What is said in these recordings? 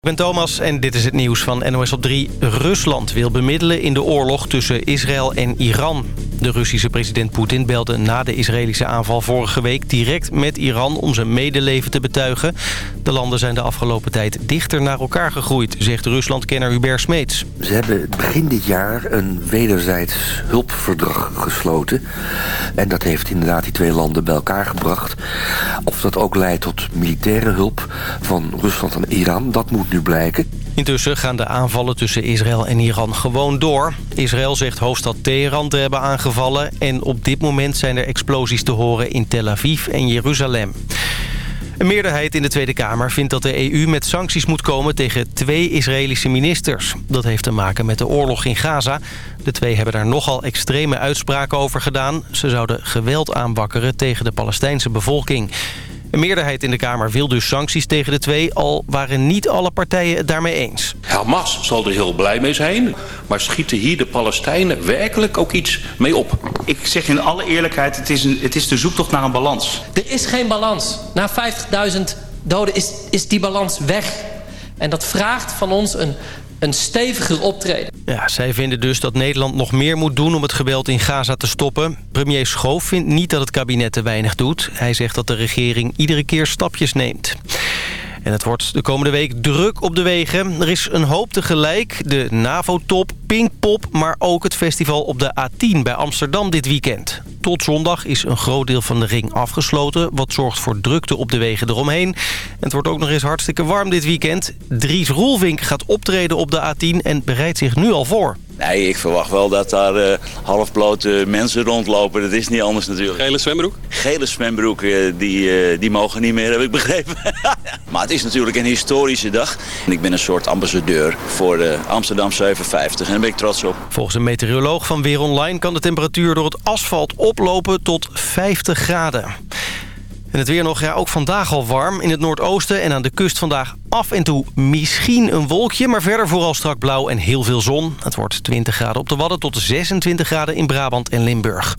Ik ben Thomas en dit is het nieuws van NOS op 3. Rusland wil bemiddelen in de oorlog tussen Israël en Iran. De Russische president Poetin belde na de Israëlische aanval vorige week direct met Iran om zijn medeleven te betuigen. De landen zijn de afgelopen tijd dichter naar elkaar gegroeid, zegt Ruslandkenner Hubert Smeets. Ze hebben begin dit jaar een wederzijds hulpverdrag gesloten. En dat heeft inderdaad die twee landen bij elkaar gebracht. Of dat ook leidt tot militaire hulp van Rusland aan Iran, dat moet nu blijken. Intussen gaan de aanvallen tussen Israël en Iran gewoon door. Israël zegt hoofdstad Teheran te hebben aangevallen... en op dit moment zijn er explosies te horen in Tel Aviv en Jeruzalem. Een meerderheid in de Tweede Kamer vindt dat de EU met sancties moet komen tegen twee Israëlische ministers. Dat heeft te maken met de oorlog in Gaza. De twee hebben daar nogal extreme uitspraken over gedaan. Ze zouden geweld aanwakkeren tegen de Palestijnse bevolking. Een meerderheid in de Kamer wil dus sancties tegen de twee... al waren niet alle partijen het daarmee eens. Hamas zal er heel blij mee zijn... maar schieten hier de Palestijnen werkelijk ook iets mee op? Ik zeg in alle eerlijkheid, het is, een, het is de zoektocht naar een balans. Er is geen balans. Na 50.000 doden is, is die balans weg. En dat vraagt van ons een, een steviger optreden. Ja, zij vinden dus dat Nederland nog meer moet doen om het geweld in Gaza te stoppen. Premier Schoof vindt niet dat het kabinet te weinig doet. Hij zegt dat de regering iedere keer stapjes neemt. En het wordt de komende week druk op de wegen. Er is een hoop tegelijk. De NAVO-top, Pinkpop, maar ook het festival op de A10 bij Amsterdam dit weekend. Tot zondag is een groot deel van de ring afgesloten... wat zorgt voor drukte op de wegen eromheen. En het wordt ook nog eens hartstikke warm dit weekend. Dries Roelvink gaat optreden op de A10 en bereidt zich nu al voor. Nee, ik verwacht wel dat daar uh, halfblote mensen rondlopen. Dat is niet anders natuurlijk. Gele zwembroek? Gele zwembroek, uh, die, uh, die mogen niet meer, heb ik begrepen. maar het is natuurlijk een historische dag. En ik ben een soort ambassadeur voor de Amsterdam 57. En daar ben ik trots op. Volgens een meteoroloog van Weer Online kan de temperatuur door het asfalt oplopen tot 50 graden. En het weer nog, ja, ook vandaag al warm. In het noordoosten en aan de kust vandaag af en toe misschien een wolkje... maar verder vooral strak blauw en heel veel zon. Het wordt 20 graden op de Wadden tot 26 graden in Brabant en Limburg.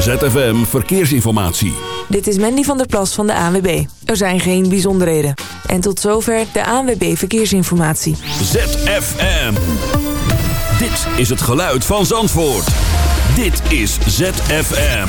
ZFM Verkeersinformatie. Dit is Mandy van der Plas van de ANWB. Er zijn geen bijzonderheden. En tot zover de ANWB Verkeersinformatie. ZFM. Dit is het geluid van Zandvoort. Dit is ZFM.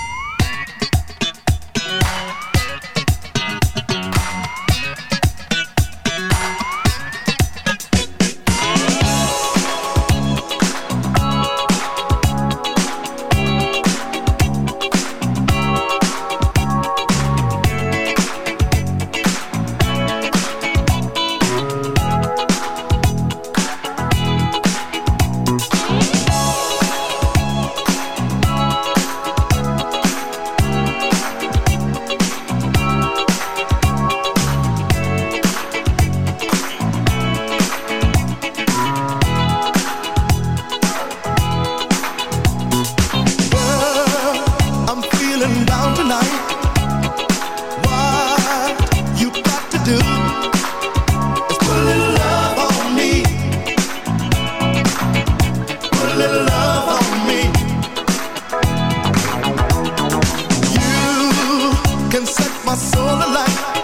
my soul alive.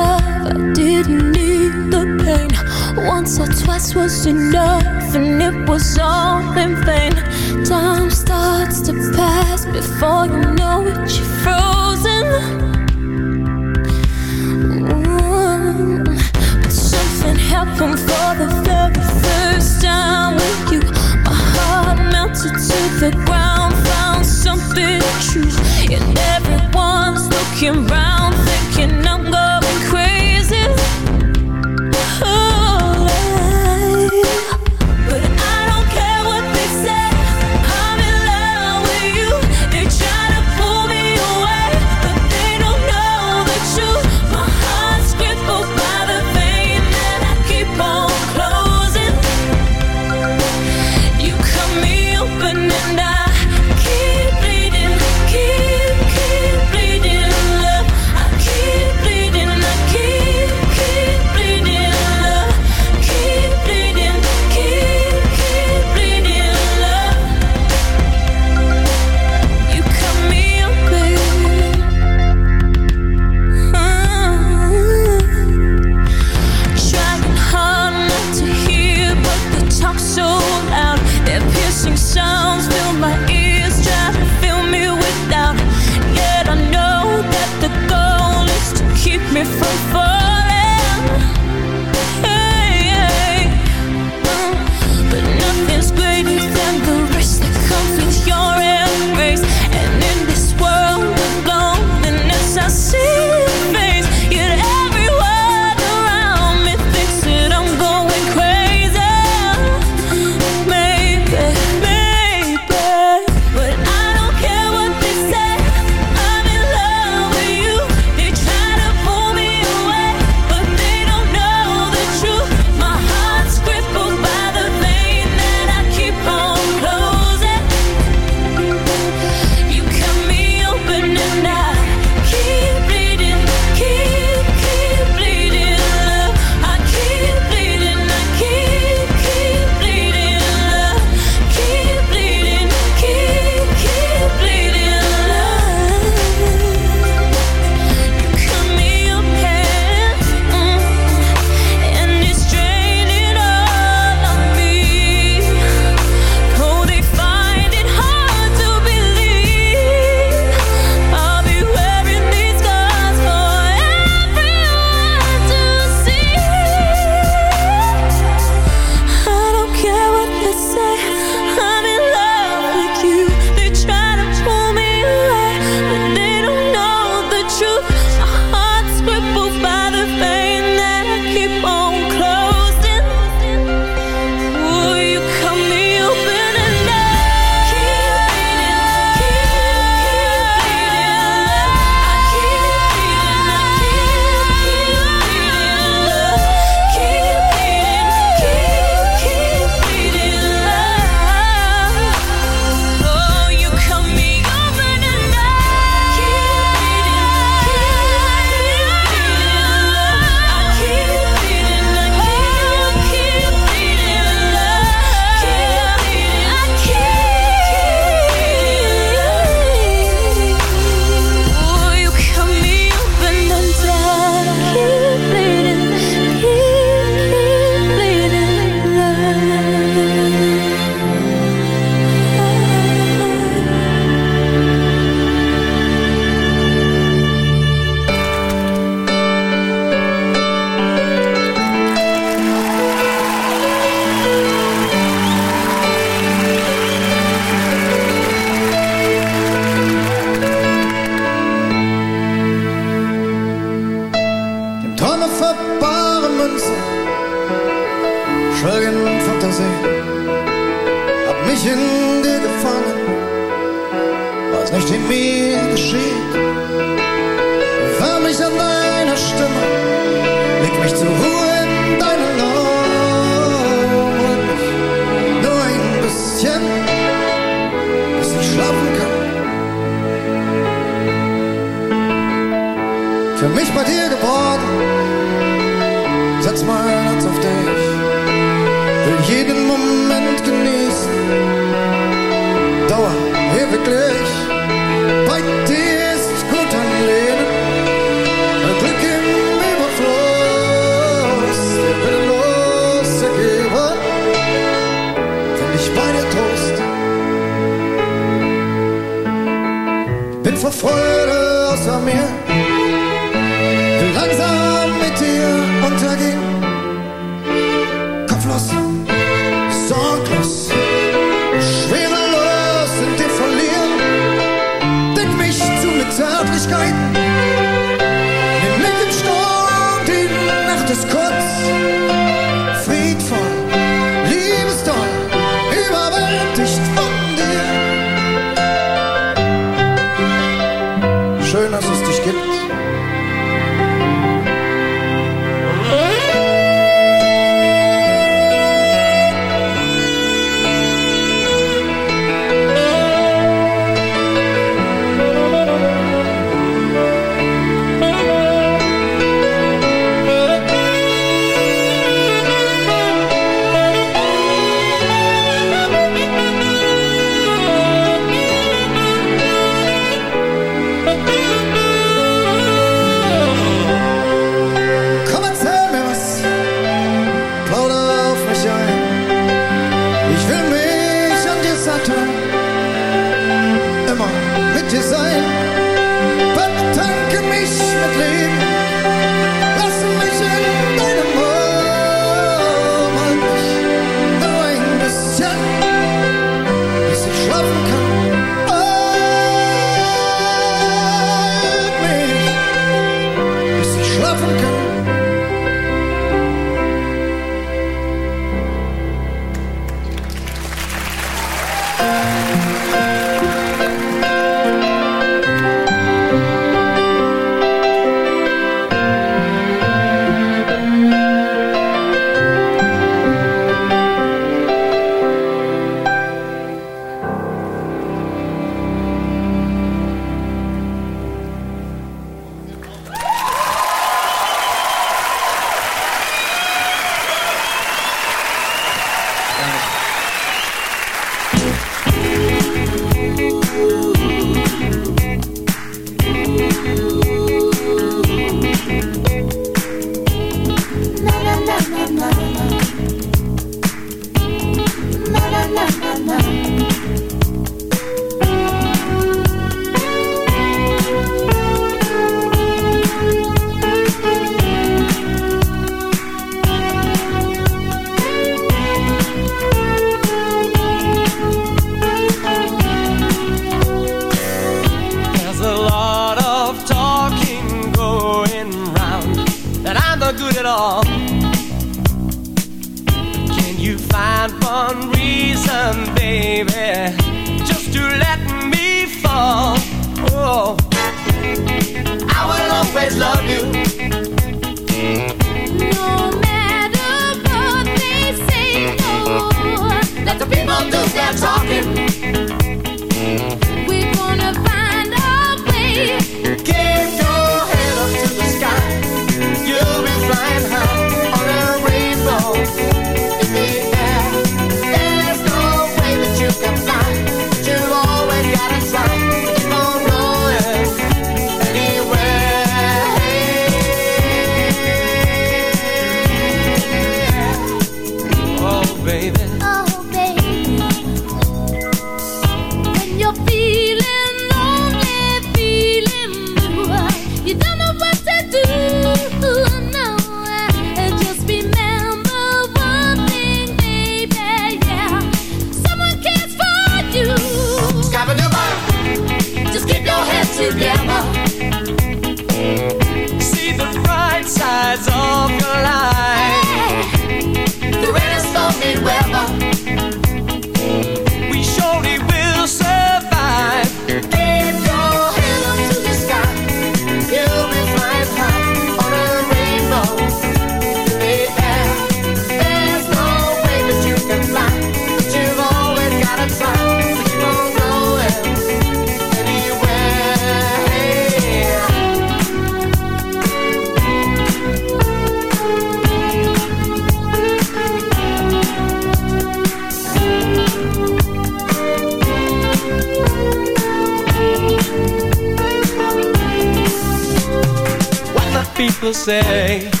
Say,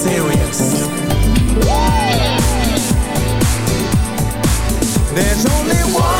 serious. There's only one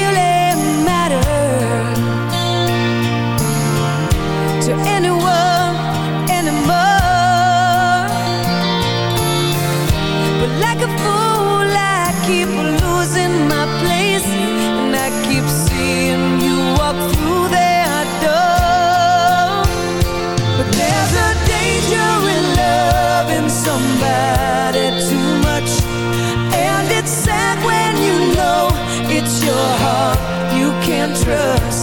trust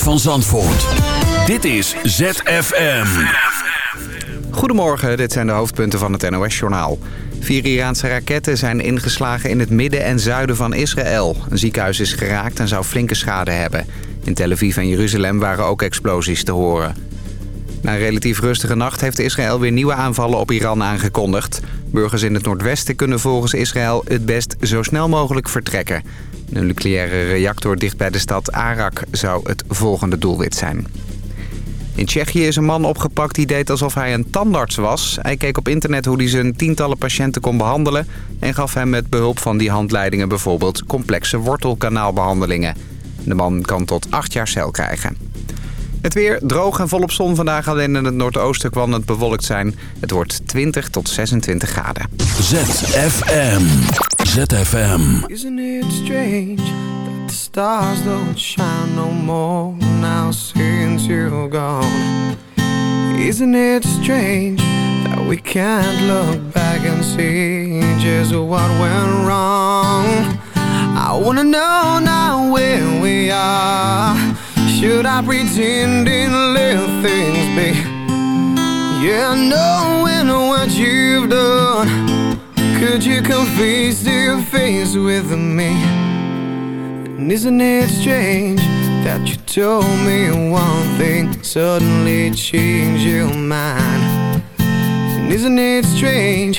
van Zandvoort. Dit is ZFM. Goedemorgen, dit zijn de hoofdpunten van het NOS-journaal. Vier Iraanse raketten zijn ingeslagen in het midden en zuiden van Israël. Een ziekenhuis is geraakt en zou flinke schade hebben. In Tel Aviv en Jeruzalem waren ook explosies te horen. Na een relatief rustige nacht heeft Israël weer nieuwe aanvallen op Iran aangekondigd. Burgers in het noordwesten kunnen volgens Israël het best zo snel mogelijk vertrekken. Een nucleaire reactor dicht bij de stad Arak zou het volgende doelwit zijn. In Tsjechië is een man opgepakt die deed alsof hij een tandarts was. Hij keek op internet hoe hij zijn tientallen patiënten kon behandelen... en gaf hem met behulp van die handleidingen bijvoorbeeld complexe wortelkanaalbehandelingen. De man kan tot acht jaar cel krijgen. Het weer droog en volop zon vandaag. Alleen in het noordoosten kan het bewolkt zijn. Het wordt 20 tot 26 graden. ZFM. ZFM. Isn't it strange that the stars don't shine no more now since you're gone? Isn't it strange that we can't look back and see just what went wrong? I wanna know now where we are. Should I pretend and let things be? Yeah, knowing what you've done. Could you come face to face with me? And isn't it strange that you told me one thing, suddenly changed your mind? And isn't it strange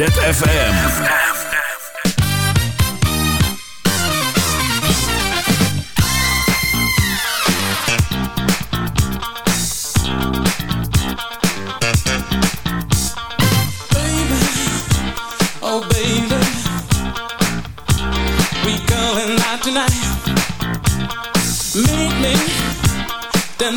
ZFM. Oh tonight. Meet me ten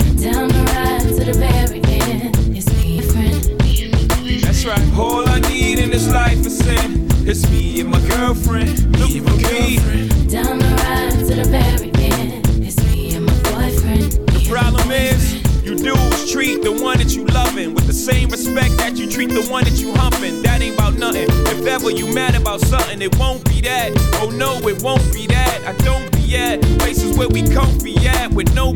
Down the ride to the very end. It's me, friend. That's right. All I need in this life is sin. It's me and my girlfriend. Me and my girlfriend. Down the ride to the very end. It's me and my boyfriend. The problem is, you dudes treat the one that you loving with the same respect that you treat the one that you humping. That ain't about nothing. If ever you mad about something, it won't be that. Oh no, it won't be that. I don't be at places where we comfy at with no.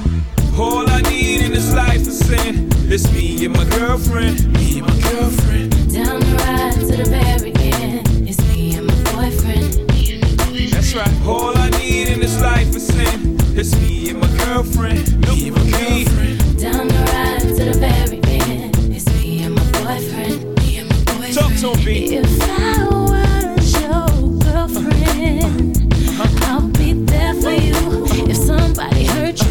All I need in this life is sin. It's me and my girlfriend. Me and my girlfriend. Down the ride to the very end. It's me and my boyfriend. That's right. All I need in this life is sin. It's me and my girlfriend. Me and my girlfriend. Down the ride to the very end. It's me and my boyfriend. Me and my boyfriend. Talk to me. If I was your girlfriend, uh. I'll be there for you. If somebody hurt you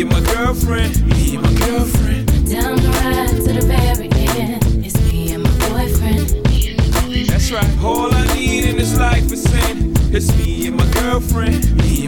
And my girlfriend. Me and my girlfriend. Down the ride to the very end. It's me and my boyfriend. That's right. All I need in this life is sin. It's me and my girlfriend. Me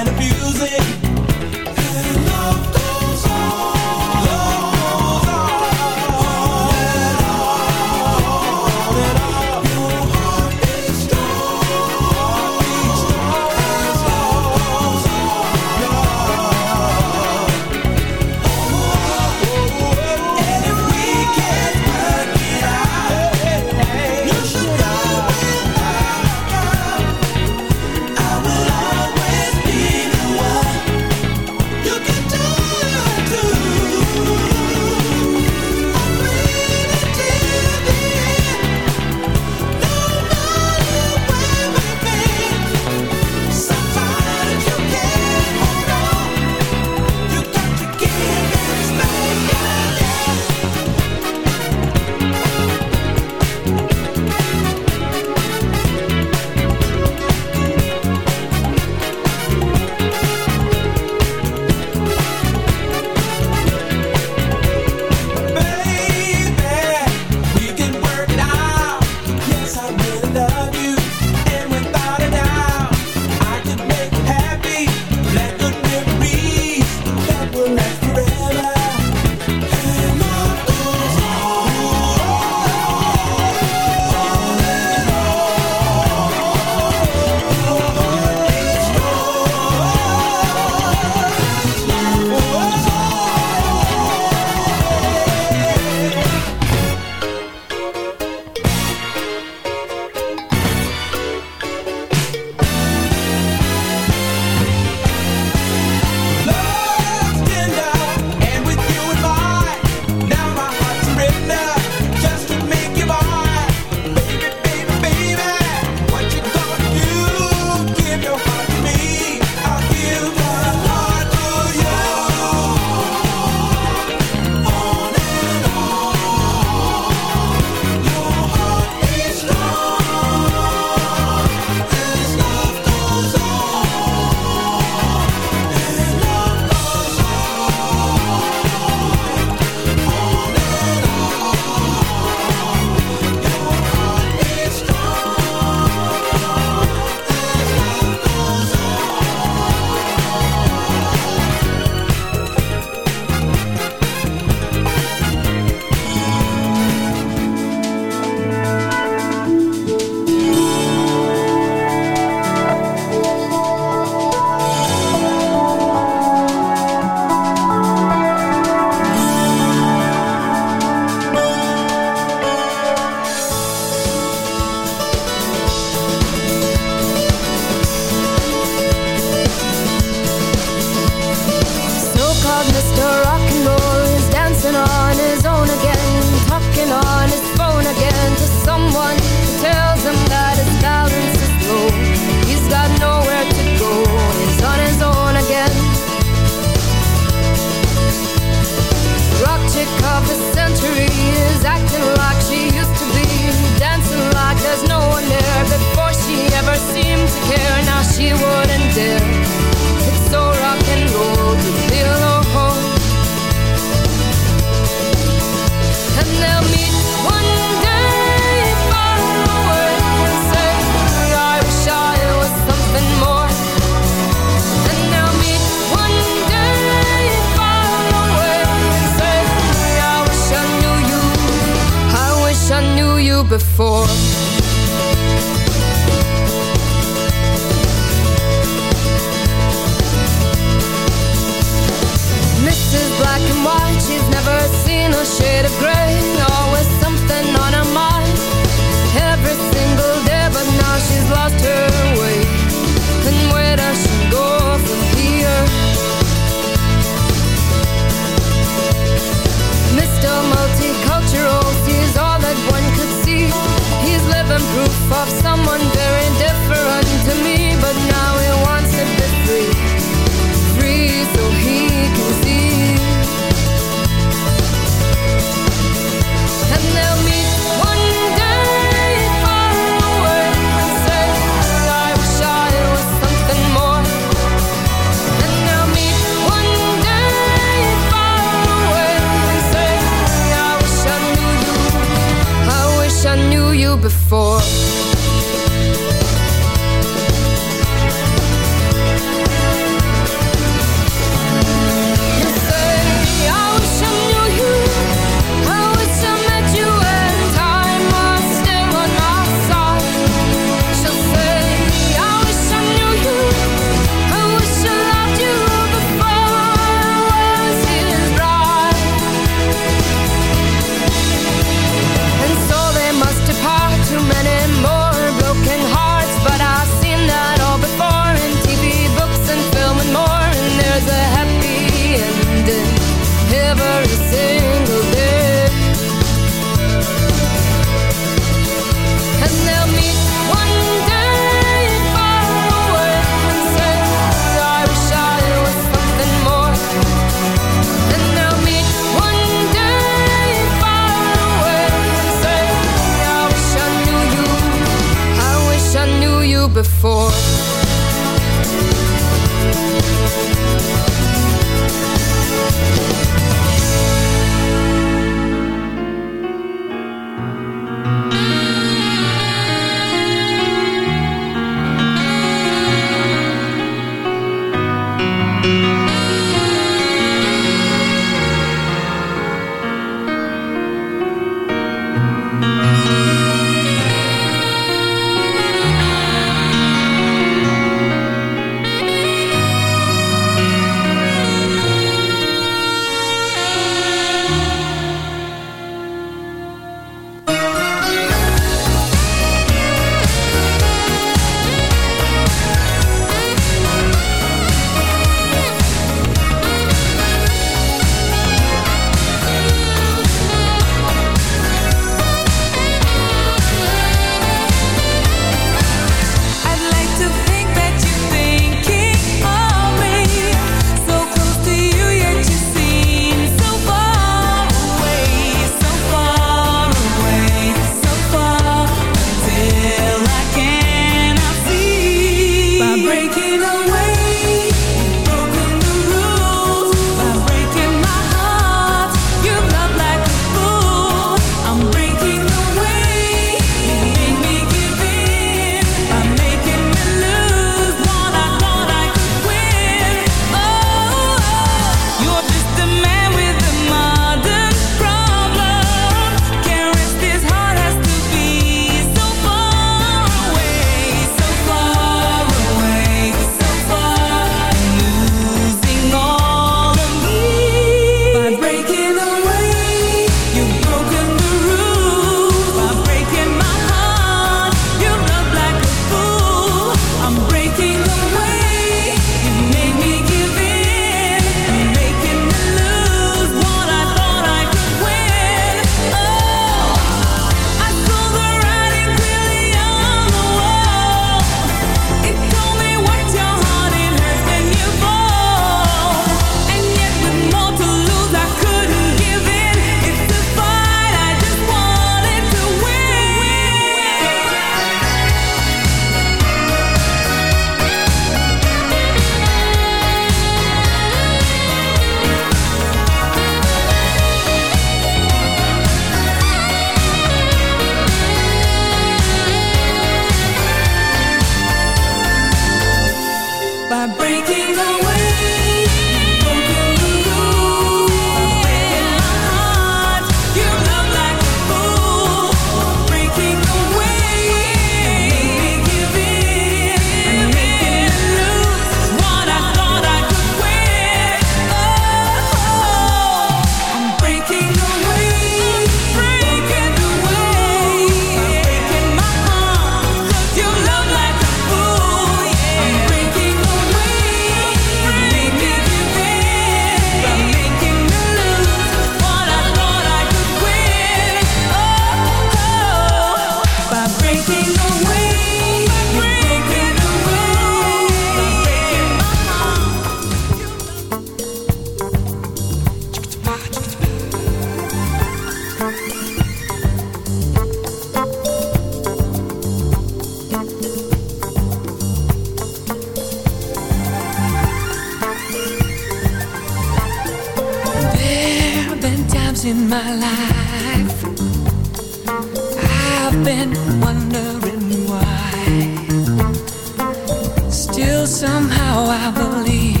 somehow I believe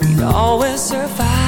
we'd always survive.